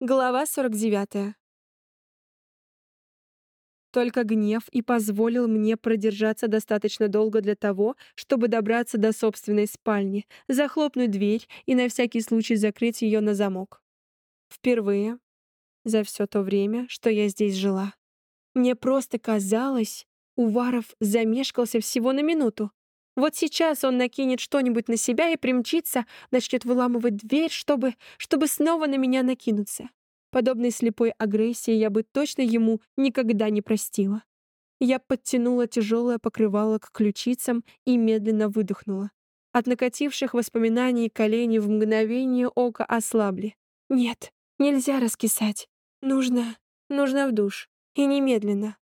Глава 49. Только гнев и позволил мне продержаться достаточно долго для того, чтобы добраться до собственной спальни, захлопнуть дверь и на всякий случай закрыть ее на замок. Впервые за все то время, что я здесь жила. Мне просто казалось, Уваров замешкался всего на минуту. Вот сейчас он накинет что-нибудь на себя и примчится, начнет выламывать дверь, чтобы, чтобы снова на меня накинуться. Подобной слепой агрессии я бы точно ему никогда не простила. Я подтянула тяжелое покрывало к ключицам и медленно выдохнула. От накативших воспоминаний колени в мгновение ока ослабли. Нет, нельзя раскисать. Нужно, нужно в душ. И немедленно.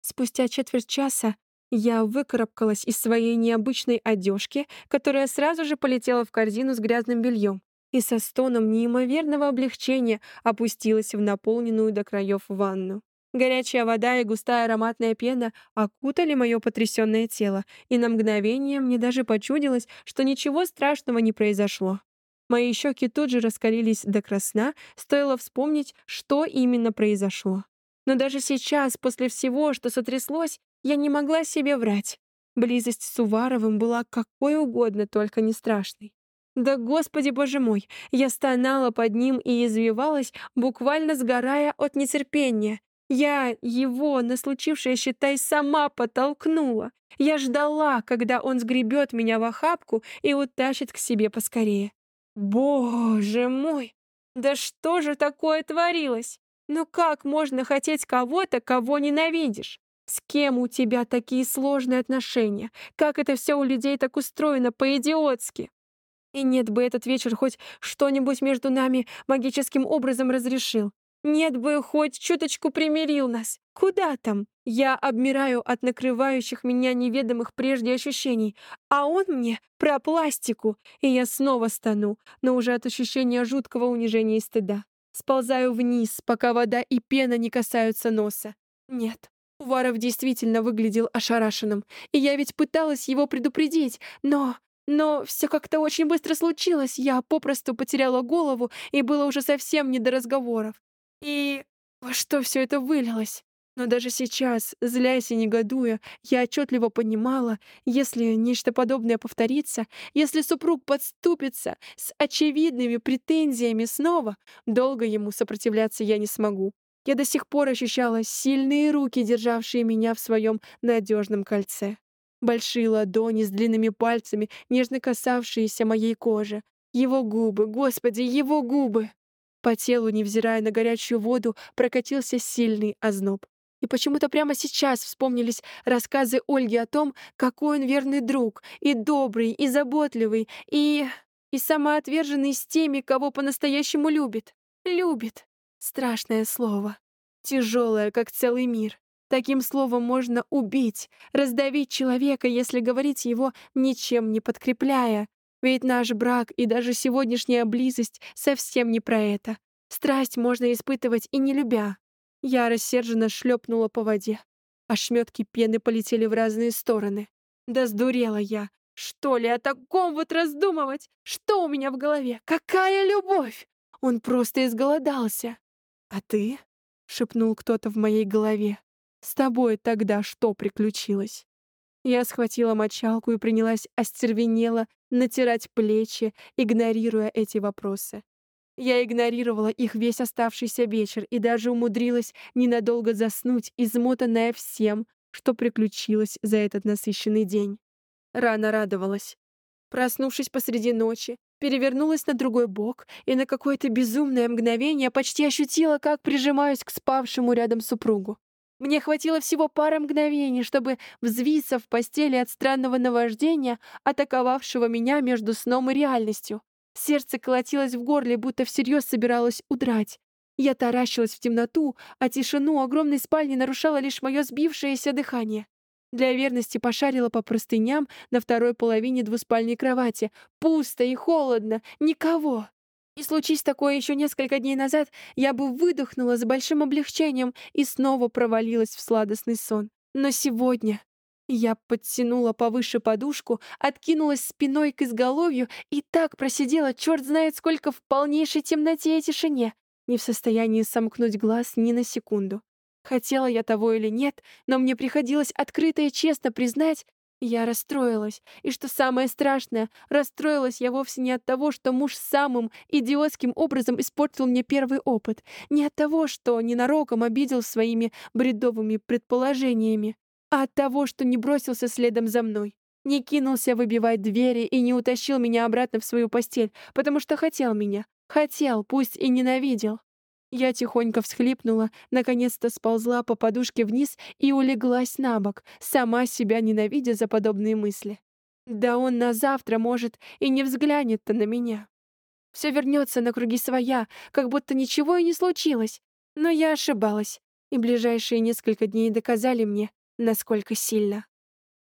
Спустя четверть часа я выкарабкалась из своей необычной одежки, которая сразу же полетела в корзину с грязным бельем, и со стоном неимоверного облегчения опустилась в наполненную до краев ванну. Горячая вода и густая ароматная пена окутали мое потрясенное тело, и на мгновение мне даже почудилось, что ничего страшного не произошло. Мои щеки тут же раскалились до красна, стоило вспомнить, что именно произошло. Но даже сейчас, после всего, что сотряслось, я не могла себе врать. Близость с Уваровым была какой угодно, только не страшной. Да, господи боже мой, я стонала под ним и извивалась, буквально сгорая от нетерпения. Я его на случившее, считай, сама подтолкнула. Я ждала, когда он сгребет меня в охапку и утащит к себе поскорее. Боже мой, да что же такое творилось? Ну как можно хотеть кого-то, кого ненавидишь? С кем у тебя такие сложные отношения? Как это все у людей так устроено по-идиотски? И нет бы этот вечер хоть что-нибудь между нами магическим образом разрешил. Нет бы хоть чуточку примирил нас. Куда там? Я обмираю от накрывающих меня неведомых прежде ощущений, а он мне про пластику, и я снова стану, но уже от ощущения жуткого унижения и стыда. Сползаю вниз, пока вода и пена не касаются носа. Нет, Уваров действительно выглядел ошарашенным, и я ведь пыталась его предупредить, но... Но все как-то очень быстро случилось, я попросту потеряла голову, и было уже совсем не до разговоров. И во что все это вылилось? Но даже сейчас, злясь и негодуя, я отчетливо понимала, если нечто подобное повторится, если супруг подступится с очевидными претензиями снова, долго ему сопротивляться я не смогу. Я до сих пор ощущала сильные руки, державшие меня в своем надежном кольце. Большие ладони с длинными пальцами, нежно касавшиеся моей кожи. Его губы, господи, его губы! По телу, невзирая на горячую воду, прокатился сильный озноб. И почему-то прямо сейчас вспомнились рассказы Ольги о том, какой он верный друг, и добрый, и заботливый, и... и самоотверженный с теми, кого по-настоящему любит. Любит. Страшное слово. Тяжелое, как целый мир. Таким словом можно убить, раздавить человека, если говорить его ничем не подкрепляя. Ведь наш брак и даже сегодняшняя близость совсем не про это. Страсть можно испытывать и не любя. Я рассерженно шлепнула по воде. Ошметки пены полетели в разные стороны. Да сдурела я. Что ли о таком вот раздумывать? Что у меня в голове? Какая любовь? Он просто изголодался. «А ты?» — шепнул кто-то в моей голове. «С тобой тогда что приключилось?» Я схватила мочалку и принялась остервенело натирать плечи, игнорируя эти вопросы. Я игнорировала их весь оставшийся вечер и даже умудрилась ненадолго заснуть, измотанная всем, что приключилось за этот насыщенный день. Рано радовалась. Проснувшись посреди ночи, перевернулась на другой бок и на какое-то безумное мгновение почти ощутила, как прижимаюсь к спавшему рядом супругу. Мне хватило всего пары мгновений, чтобы взвиться в постели от странного наваждения, атаковавшего меня между сном и реальностью. Сердце колотилось в горле, будто всерьез собиралось удрать. Я таращилась в темноту, а тишину огромной спальни нарушало лишь мое сбившееся дыхание. Для верности пошарила по простыням на второй половине двуспальной кровати. Пусто и холодно. Никого. И случись такое еще несколько дней назад, я бы выдохнула с большим облегчением и снова провалилась в сладостный сон. Но сегодня я подтянула повыше подушку, откинулась спиной к изголовью и так просидела черт знает сколько в полнейшей темноте и тишине. не в состоянии сомкнуть глаз ни на секунду. Хотела я того или нет, но мне приходилось открыто и честно признать, я расстроилась. И что самое страшное, расстроилась я вовсе не от того, что муж самым идиотским образом испортил мне первый опыт, не от того, что ненароком обидел своими бредовыми предположениями, а от того, что не бросился следом за мной, не кинулся выбивать двери и не утащил меня обратно в свою постель, потому что хотел меня. Хотел, пусть и ненавидел. Я тихонько всхлипнула, наконец-то сползла по подушке вниз и улеглась на бок, сама себя ненавидя за подобные мысли. Да он на завтра, может, и не взглянет-то на меня. Все вернется на круги своя, как будто ничего и не случилось. Но я ошибалась, и ближайшие несколько дней доказали мне, насколько сильно.